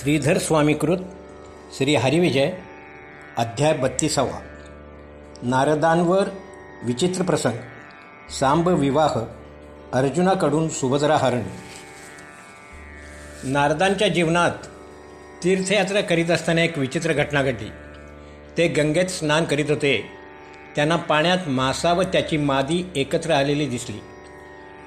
श्रीधर स्वामीकृत श्री हरिविजय अध्याय बत्तीसावा. नारदांवर विचित्र प्रसंग. सांब विवाह. अर्जुनाकडून सुभद्रा हरण नारदांच्या जीवनात तीर्थयात्रा करीत असताना एक विचित्र घटना घडली. ते गंगेत स्नान करीत होते. त्यांना पाण्यात मासा व त्याची मादी एकत्र आलेली दिसली.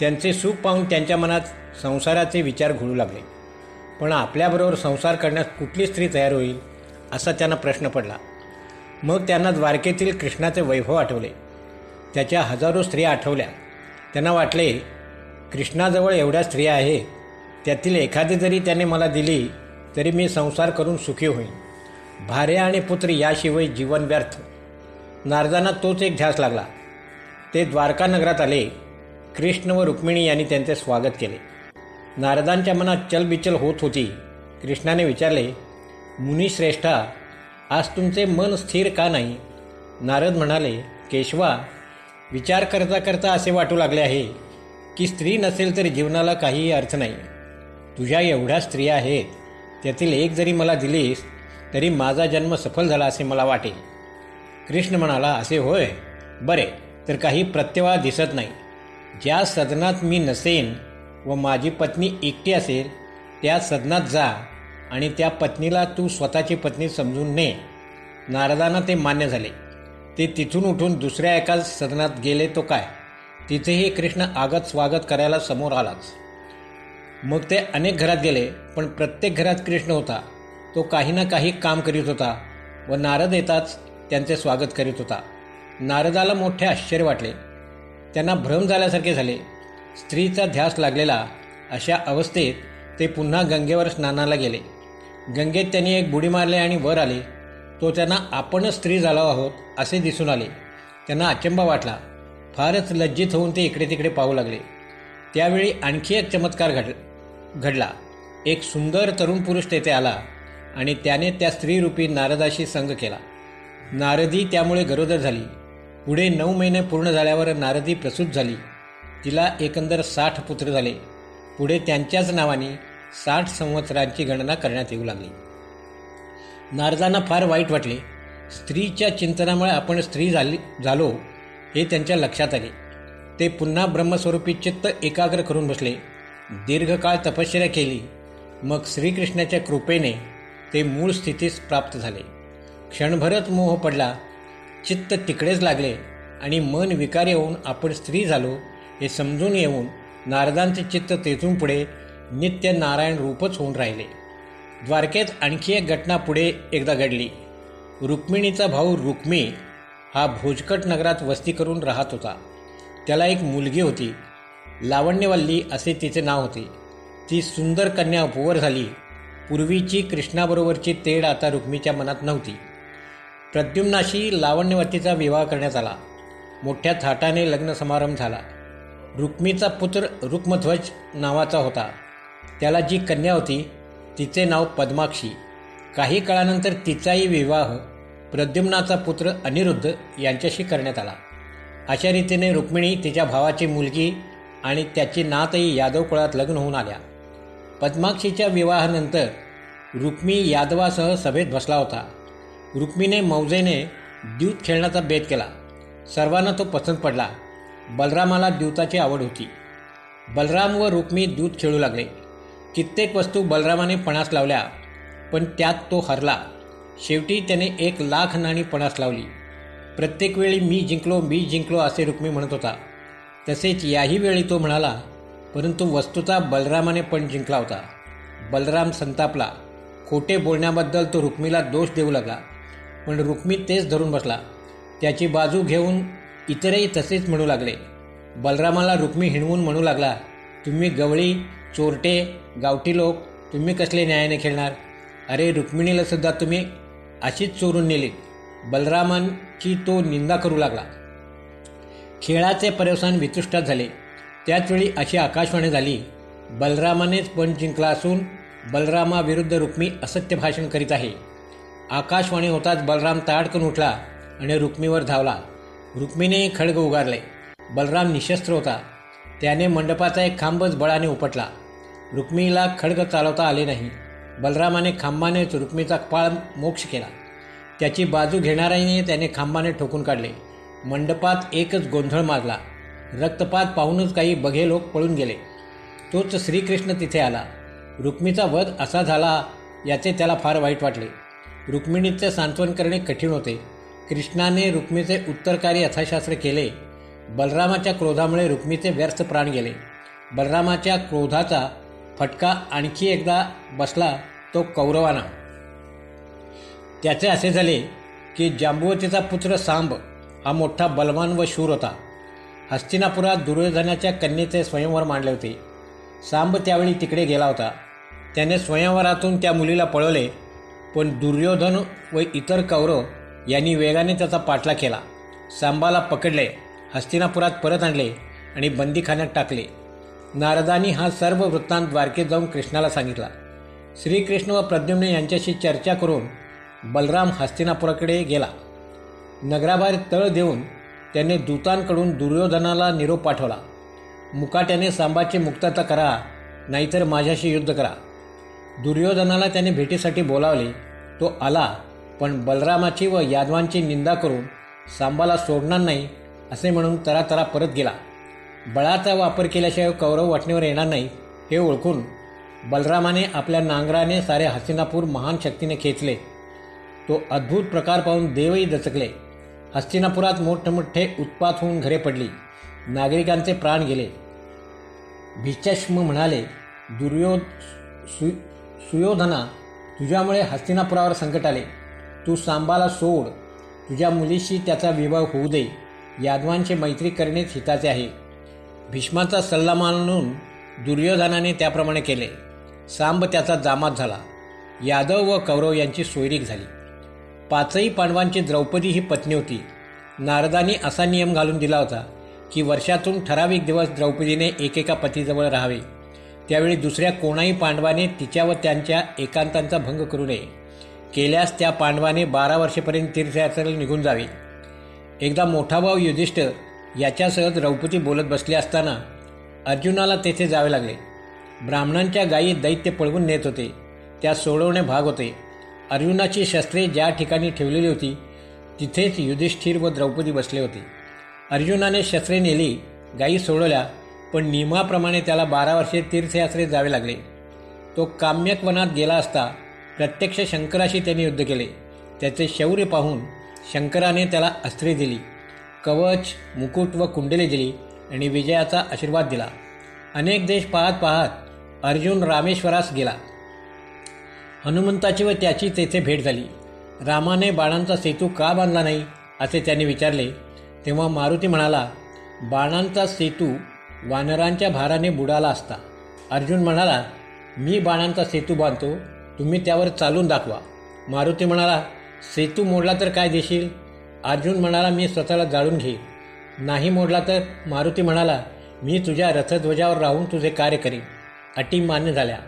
त्यांचे सुख पाहून त्यांच्या मनात संसाराचे विचार घोळू लागले. पण आपल्याबरोबर संसार करण्यास कुठली स्त्री तयार होईल असा त्यांना प्रश्न पडला. मग त्यांना द्वारकेतील कृष्णाचे वैभव आठवले. त्याच्या हजारो स्त्रिया आठवल्या. त्यांना वाटले कृष्णाजवळ एवढ्या स्त्रिया आहे त्यातील एखादी जरी त्याने मला दिली तरी मी संसार करून सुखी होईन. भारे आणि पुत्र याशिवाय जीवन व्यर्थ. नारदांना तोच एक ध्यास लागला. ते द्वारका नगरात आले. कृष्ण व रुक्मिणी यांनी त्यांचे स्वागत केले. नारदांच्या मनात चलबिचल होत होती. कृष्णाने विचारले मुनिश्रेष्ठा आज तुमचे मन स्थिर का नाही? नारद म्हणाले केशवा विचार करता करता असे वाटू लागले आहे की स्त्री नसेल तर जीवनाला काहीही अर्थ नाही. तुझ्या एवढ्या स्त्रिया आहेत त्यातील एक जरी मला दिलीस तरी माझा जन्म सफल झाला असे मला वाटेल. कृष्ण म्हणाला असे होय? बरे तर काही प्रत्यवा दिसत नाही. ज्या सदनात मी नसेन व माझी पत्नी एकटी असेल त्या सदनात जा आणि त्या पत्नीला तू स्वतःची पत्नी समजून ने. नारदांना ते मान्य झाले. ते तिथून उठून दुसऱ्या एका सदनात गेले तो काय? तिथेही कृष्ण आगत स्वागत करायला समोर आलाच. मग ते अनेक घरात गेले पण प्रत्येक घरात कृष्ण होता. तो काही ना काही काम करीत होता व नारद येताच त्यांचे स्वागत करीत होता. नारदाला मोठे आश्चर्य वाटले. त्यांना भ्रम झाल्यासारखे झाले. स्त्रीचा ध्यास लागलेला अशा अवस्थेत ते पुन्हा गंगेवर स्नानाला गेले. गंगेत त्यांनी एक बुडी मारले आणि वर आले. तो त्यांना आपणच स्त्री झालो आहोत असे दिसून आले. त्यांना अचंबा वाटला. फारच लज्जित होऊन ते इकडे तिकडे पाहू लागले. त्यावेळी आणखी एक चमत्कार घड घडला. एक सुंदर तरुण पुरुष तेथे आला आणि त्याने त्या स्त्रीरूपी नारदाशी संग केला. नारदी त्यामुळे गरोदर झाली. पुढे नऊ महिने पूर्ण झाल्यावर नारदी प्रसूत झाली. तिला एकंदर साठ पुत्र झाले. पुढे त्यांच्याच नावाने साठ संवत्सरांची गणना करण्यात येऊ लागली. नारदांना फार वाईट वाटले. स्त्रीच्या चिंतनामुळे आपण स्त्री झाली झालो हे त्यांच्या लक्षात आले. ते पुन्हा ब्रह्मस्वरूपी चित्त एकाग्र करून बसले. दीर्घकाळ तपश्चर्या केली. मग श्रीकृष्णाच्या कृपेने ते मूळ स्थितीस प्राप्त झाले. क्षणभरच मोह पडला. चित्त तिकडेच लागले आणि मन विकारी होऊन आपण स्त्री झालो हे समजून येऊन नारदांचे चित्त तेथून पुढे नित्य नारायण रूपच होऊन राहिले. द्वारकेत आणखी एक घटना पुढे एकदा घडली. रुक्मिणीचा भाऊ रुक्मी हा भोजकट नगरात वस्ती करून राहत होता. त्याला एक मुलगी होती. लावण्यवल्ली असे तिचे नाव होते. ती सुंदर कन्या उपवर झाली. पूर्वीची कृष्णाबरोबरची तेढ आता रुक्मीच्या मनात नव्हती. प्रद्युम्नाशी लावण्यवतीचा विवाह करण्यात आला. मोठ्या थाटाने लग्न समारंभ झाला. रुक्मीचा पुत्र रुक्मध्वज नावाचा होता. त्याला जी कन्या होती तिचे नाव पद्माक्षी. काही काळानंतर तिचाही विवाह प्रद्युम्नाचा पुत्र अनिरुद्ध यांच्याशी करण्यात आला. अशा रीतीने रुक्मिणी तिच्या भावाची मुलगी आणि त्याची नातही यादव कुळात लग्न होऊन आल्या. पद्माक्षीच्या विवाहानंतर रुक्मी यादवासह सभेत बसला होता. रुक्मीने मौजेने द्यूत खेळण्याचा बेत केला. सर्वांना तो पसंत पडला. बलरामाला द्यूताची आवड होती. बलराम व रुक्मी द्यूत खेळू लागले. कित्येक वस्तू बलरामाने पणास लावल्या पण त्यात तो हरला. शेवटी त्याने एक लाख नाणी पणास लावली. प्रत्येक वेळी मी जिंकलो मी जिंकलो असे रुक्मी म्हणत होता. तसेच याही वेळी तो म्हणाला परंतु वस्तूचा बलरामाने पण जिंकला होता. बलराम संतापला. खोटे बोलण्याबद्दल तो रुक्मीला दोष देऊ लागला. पण रुक्मी तेच धरून बसला. त्याची बाजू घेऊन इतरही तसेच म्हणू लागले. बलरामाला रुक्मी हिणवून म्हणू लागला तुम्ही गवळी चोरटे गावठी लोक तुम्ही कसले न्यायाने खेळणार? अरे रुक्मिणीला सुद्धा तुम्ही अशीच चोरून नेली बलरामांची तो निंदा करू लागला. खेळाचे पर्यवसान वितुष्टात झाले. त्याचवेळी अशी आकाशवाणी झाली बलरामानेच पण जिंकला असून बलरामाविरुद्ध रुक्मी असत्य भाषण करीत आहे. आकाशवाणी होताच बलराम ताडकन उठला आणि रुक्मीवर धावला. रुक्मीने खडग उगारले. बलराम निशस्त्र होता. त्याने मंडपाचा एक खांबच बळाने उपटला. रुक्मिणीला खडग चालवता आले नाही. बलरामाने खांबानेच रुक्मीचा पाळ मोक्ष केला. त्याची बाजू घेणाऱ्याने त्याने खांबाने ठोकून काढले. मंडपात एकच गोंधळ माजला. रक्तपात पाहूनच काही बघे लोक पळून गेले. तोच श्रीकृष्ण तिथे आला. रुक्मीचा वध असा झाला याचे त्याला फार वाईट वाटले. रुक्मिणीचे सांत्वन करणे कठीण होते. कृष्णाने रुक्मीचे उत्तरकारी यथाशास्त्र केले. बलरामाच्या क्रोधामुळे रुक्मीचे व्यर्थ प्राण गेले. बलरामाच्या क्रोधाचा फटका आणखी एकदा बसला तो कौरवाना. त्याचे असे झाले की जांबुवतीचा पुत्र सांब हा मोठा बलवान व शूर होता. हस्तिनापुरात दुर्योधनाच्या कन्येचे स्वयंवर मांडले होते. सांब त्यावेळी तिकडे गेला होता. त्याने स्वयंवरातून त्या मुलीला पळवले पण दुर्योधन व इतर कौरव यांनी वेगाने त्याचा पाठला केला. सांबाला पकडले हस्तिनापुरात परत आणले आणि बंदीखान्यात टाकले. नारदानी हा सर्व वृत्तांत द्वारकेत जाऊन कृष्णाला सांगितला. श्रीकृष्ण व प्रद्युम्न यांच्याशी चर्चा करून बलराम हस्तिनापुराकडे गेला. नगराबाहेर तळ देऊन त्याने दूतांकडून दुर्योधनाला निरोप पाठवला. मुकाट्याने सांबाची मुक्तता करा नाहीतर माझ्याशी युद्ध करा. दुर्योधनाला त्याने भेटीसाठी बोलावले. तो आला पण बलरामाची व यादवांची निंदा करून सांबाला सोडणार नाही असे म्हणून तरातरा परत गेला. बळाचा वापर केल्याशिवाय कौरव वाटणीवर येणार नाही हे ओळखून बलरामाने आपल्या नांगराने सारे हस्तिनापूर महान शक्तीने खेचले. तो अद्भुत प्रकार पाहून देवही दचकले. हस्तिनापुरात मोठमोठे उत्पात होऊन घरे पडली. नागरिकांचे प्राण गेले. भीचष्म म्हणाले दुर्योध सु सुयोधना तुझ्यामुळे हस्तिनापुरावर संकट आले. तू सांबाला सोड. तुझ्या मुलीशी त्याचा विवाह होऊ दे. यादवांचे मैत्री करणेच हिताचे आहे. भीष्माचा सल्ला मानून दुर्योधनाने त्याप्रमाणे केले. सांब त्याचा जामात झाला. यादव व कौरव यांची सोयरीक झाली. पाचही पांडवांची द्रौपदी ही पत्नी होती. नारदानी असा नियम घालून दिला होता की वर्षातून ठराविक दिवस द्रौपदीने एकेका पतीजवळ राहावे. त्यावेळी दुसऱ्या कोणाही पांडवाने तिच्या व त्यांच्या एकांतांचा भंग करू नये. केल्यास त्या पांडवाने बारा वर्षेपर्यंत तीर्थयात्रेला निघून जावे. एकदा मोठा भाऊ युधिष्ठ याच्यासह द्रौपदी बोलत बसले असताना अर्जुनाला तेथे जावे लागले. ब्राह्मणांच्या गायी दैत्य पळवून नेत होते. त्या सोडवणे भाग होते. अर्जुनाची शस्त्रे ज्या ठिकाणी ठेवलेली होती तिथेच युधिष्ठिर व द्रौपदी बसले होते. अर्जुनाने शस्त्रे नेली गायी सोडवल्या पण नियमाप्रमाणे त्याला बारा वर्षे तीर्थयात्रेत जावे लागले. तो काम्यक वनात गेला असता प्रत्यक्ष शंकराशी त्यांनी युद्ध केले. त्याचे शौर्य पाहून शंकराने त्याला अस्त्रे दिली. कवच मुकुट व कुंडले दिली आणि विजयाचा आशीर्वाद दिला. अनेक देश पाहत पाहत अर्जुन रामेश्वरास गेला. हनुमंताची व त्याची तेथे भेट झाली. रामाने बाणांचा सेतू का बांधला नाही असे त्याने विचारले. तेव्हा मारुती म्हणाला बाणांचा सेतू वानरांच्या भाराने बुडाला असता. अर्जुन म्हणाला मी बाणांचा सेतू बांधतो तुम्ही त्यावर चालून दाखवा. मारुती म्हणाला सेतू मोडला तर काय देशील? अर्जुन म्हणाला मी स्वतःला जाळून घेईन. नाही मोडला तर? मारुती म्हणाला मी तुझ्या रथध्वजावर राहून तुझे कार्य करीन. अटी मान्य झाल्या.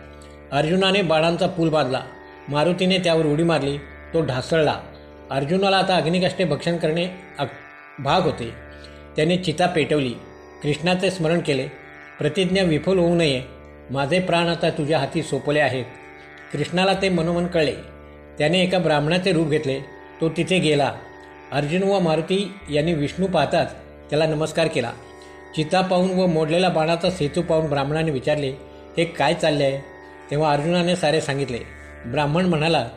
अर्जुनाने बाळांचा पूल बांधला. मारुतीने त्यावर उडी मारली. तो ढासळला. अर्जुनाला आता अग्निकष्टे भक्षण करणे भाग होते. त्याने चिता पेटवली. कृष्णाचे स्मरण केले. प्रतिज्ञा विफल होऊ नये. माझे प्राण आता तुझ्या हाती सोपले आहेत. कृष्णाला ते मनोमन कळले. त्याने एका ब्राह्मणाचे रूप घेतले. तो तिथे गेला. अर्जुन व मारुती यांनी विष्णू पाहताच त्याला नमस्कार केला. चिता पाहून व मोडलेला बाणाचा सेतू पाहून ब्राह्मणाने विचारले हे काय चालले आहे तेव्हा अर्जुनाने सारे सांगितले ब्राह्मण म्हणाला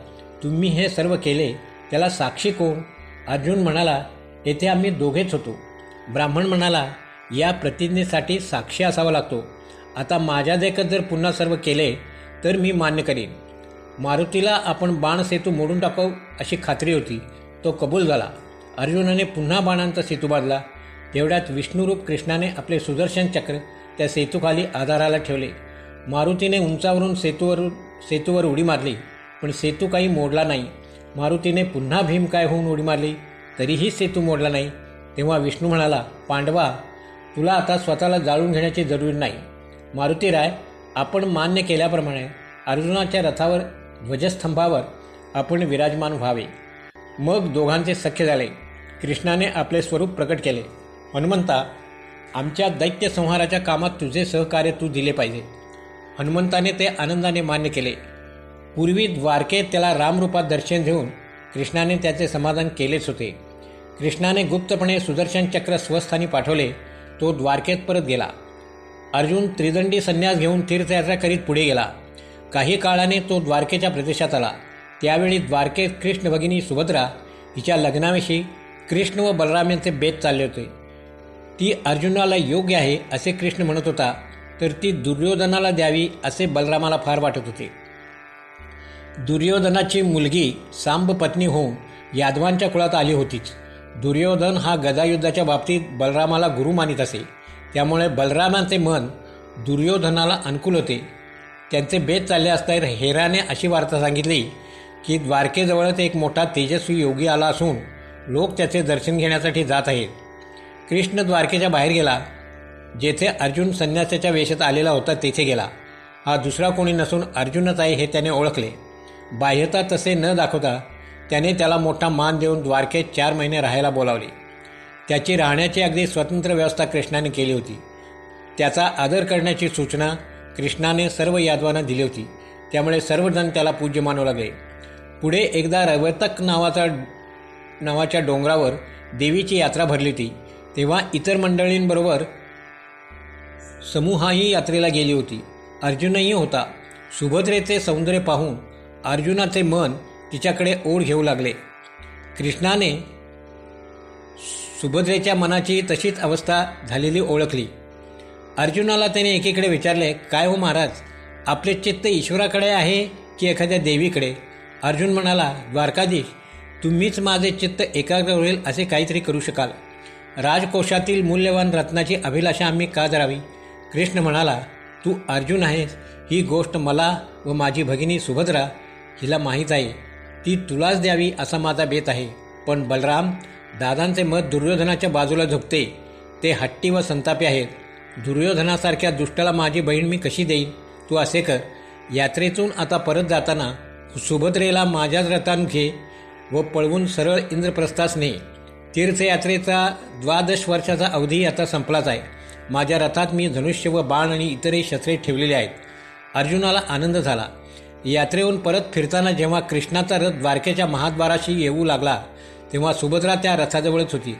तुम्ही हे सर्व केले त्याला साक्षी कोण? अर्जुन म्हणाला येथे आम्ही दोघेच होतो. ब्राह्मण म्हणाला या प्रतिज्ञेसाठी साक्षी असावा लागतो. आता माझ्या देखत जर पुन्हा सर्व केले तर मी मान्य करेन. मारुतीला आपण बाण सेतू मोडून टाकू अशी खात्री होती. तो कबूल झाला. अर्जुनाने पुन्हा बाणांचा सेतू बांधला. तेवढ्यात विष्णुरूप कृष्णाने आपले सुदर्शन चक्र त्या सेतूखाली आधाराला ठेवले. मारुतीने उंचावरून सेतूवरून सेतूवर उडी मारली पण सेतू काही मोडला नाही. मारुतीने पुन्हा भीम काय होऊन उडी मारली? तरीही सेतू मोडला नाही. तेव्हा विष्णू म्हणाला पांडवा तुला आता स्वतःला जाळून घेण्याची जरुरी नाही. मारुती राय आपण मान्य केल्याप्रमाणे अर्जुनाच्या रथावर ध्वजस्तंभावर आपण विराजमान व्हावे. मग दोघांचे सख्य झाले. कृष्णाने आपले स्वरूप प्रकट केले. हनुमंता आमच्या दैत्य संहाराच्या कामात तुझे सहकार्य तू दिले पाहिजे. हनुमंताने ते आनंदाने मान्य केले. पूर्वी द्वारकेत त्याला रामरूपात दर्शन देऊन कृष्णाने त्याचे समाधान केलेच होते. कृष्णाने गुप्तपणे सुदर्शन चक्र स्वस्थानी पाठवले. तो द्वारकेत परत गेला. अर्जुन त्रिदंडी संन्यास घेऊन तीर्थयात्रा करीत पुढे गेला. काही काळाने तो द्वारकेच्या प्रदेशात आला. त्यावेळी द्वारकेत कृष्ण भगिनी सुभद्रा हिच्या लग्नाविषयी कृष्ण व बलराम यांचे बेत चालले होते. ती अर्जुनाला योग्य आहे असे कृष्ण म्हणत होता तर ती दुर्योधनाला द्यावी असे बलरामाला फार वाटत होते. दुर्योधनाची मुलगी सांब पत्नी होऊन यादवांच्या कुळात आली होतीच. दुर्योधन हा गदायुद्धाच्या बाबतीत बलरामाला गुरु मानित असे. त्यामुळे बलरामांचे मन दुर्योधनाला अनुकूल होते. त्यांचे बेत चालले असता हेराने अशी वार्ता सांगितली की द्वारकेजवळच एक मोठा तेजस्वी योगी आला असून लोक त्याचे दर्शन घेण्यासाठी जात आहेत. कृष्ण द्वारकेच्या बाहेर गेला. जेथे अर्जुन संन्यासाच्या वेशात आलेला होता तेथे गेला. हा दुसरा कोणी नसून अर्जुनच आहे हे त्याने ओळखले. बाह्यता तसे न दाखवता त्याने त्याला मोठा मान देऊन द्वारकेत चार महिने राहायला बोलावले. त्याची राहण्याची अगदी स्वतंत्र व्यवस्था कृष्णाने केली होती. त्याचा आदर करण्याची सूचना कृष्णाने सर्व यादवांना दिली होती. त्यामुळे सर्वजण त्याला पूज्य मानू लागले. पुढे एकदा रवतक नावाचा नावाच्या डोंगरावर देवीची यात्रा भरली होती. तेव्हा इतर मंडळींबरोबर समूहाही यात्रेला गेली होती. अर्जुनही होता. सुभद्रेचे सौंदर्य पाहून अर्जुनाचे मन तिच्याकडे ओढ घेऊ लागले. कृष्णाने सुभद्रेच्या मनाची तशीच अवस्था झालेली ओळखली. अर्जुनाला त्याने एकीकडे विचारले काय हो महाराज आपले चित्त ईश्वराकडे आहे की एखाद्या देवीकडे? अर्जुन म्हणाला द्वारकाधीश तुम्हीच माझे चित्त एकाग्र होईल असे काहीतरी करू शकाल. राजकोशातील मूल्यवान रत्नाची अभिलाषा आम्ही का धरावी कृष्ण म्हणाला तू अर्जुन आहेस ही गोष्ट मला व माझी भगिनी सुभद्रा हिला माहीत आहे. ती तुलाच द्यावी असा माझा बेत आहे. पण बलराम दादांचे मत दुर्योधनाच्या बाजूला झुकते. ते हट्टी व संतापी आहेत. दुर्योधनासारख्या दुष्टाला माझी बहीण मी कशी देईन? तू असे कर. यात्रेतून आता परत जाताना सुभद्रेला माझ्याच रथान घे व पळवून सरळ इंद्रप्रस्थास ने. तीर्थयात्रेचा द्वादश वर्षाचा अवधी आता संपलाच आहे. माझ्या रथात मी धनुष्य व बाण आणि इतरही शस्त्रे ठेवलेली आहेत. अर्जुनाला आनंद झाला. यात्रेहून परत फिरताना जेव्हा कृष्णाचा रथ द्वारकेच्या महाद्वाराशी येऊ लागला तेव्हा सुभद्रा त्या रथाजवळच होती.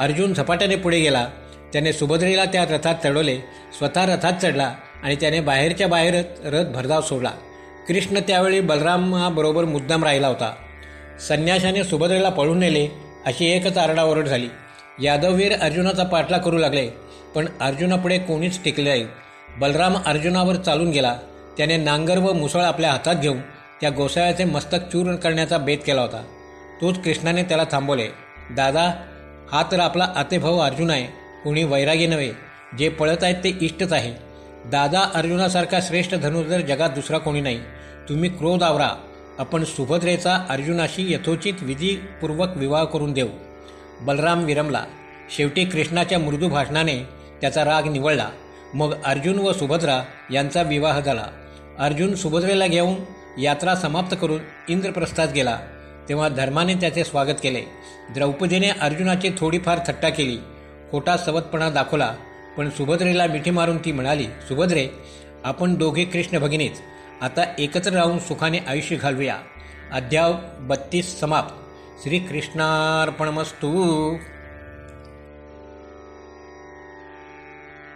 अर्जुन झपाट्याने पुढे गेला. त्याने सुभद्रेला त्या रथात चढवले. स्वतः रथात चढला आणि त्याने बाहेरच्या बाहेरच रथ भरधाव सोडला. कृष्ण त्यावेळी बलरामाबरोबर मुद्दाम राहिला होता. संन्याशाने सुभद्रेला पळून नेले. अशी एकच आरडाओरड झाली. यादववीर अर्जुनाचा पाठला करू लागले पण अर्जुनापुढे कोणीच टिकले नाही. बलराम अर्जुनावर चालून गेला. त्याने नांगर व मुसळ आपल्या हातात घेऊन त्या गोसाळ्याचे मस्तक चूर्ण करण्याचा बेत केला होता. तोच कृष्णाने त्याला थांबवले. दादा हा तर आपला आतेभाऊ अर्जुन आहे. कोणी वैरागी नव्हे. जे पळत आहेत ते इष्टच आहे. दादा अर्जुनासारखा श्रेष्ठ धनुर्धर जगात दुसरा कोणी नाही. तुम्ही क्रोध आवरा. आपण सुभद्रेचा अर्जुनाशी यथोचित विधीपूर्वक विवाह करून देऊ. बलराम विरमला. शेवटी कृष्णाच्या मृदू भाषणाने त्याचा राग निवळला. मग अर्जुन व सुभद्रा यांचा विवाह झाला. अर्जुन सुभद्रेला घेऊन यात्रा समाप्त करून इंद्रप्रस्थात गेला. तेव्हा धर्माने त्याचे स्वागत केले. द्रौपदीने अर्जुनाची थोडीफार थट्टा केली. खोटा सवतपणा दाखवला पण सुभद्रेला मिठी मारून ती म्हणाली सुभद्रे आपण दोघे कृष्ण भगिनीच. आता एकत्र राहून सुखाने आयुष्य घालूया. अध्याव बत्तीस समाप्त. श्रीकृष्णार्पणमस्तू.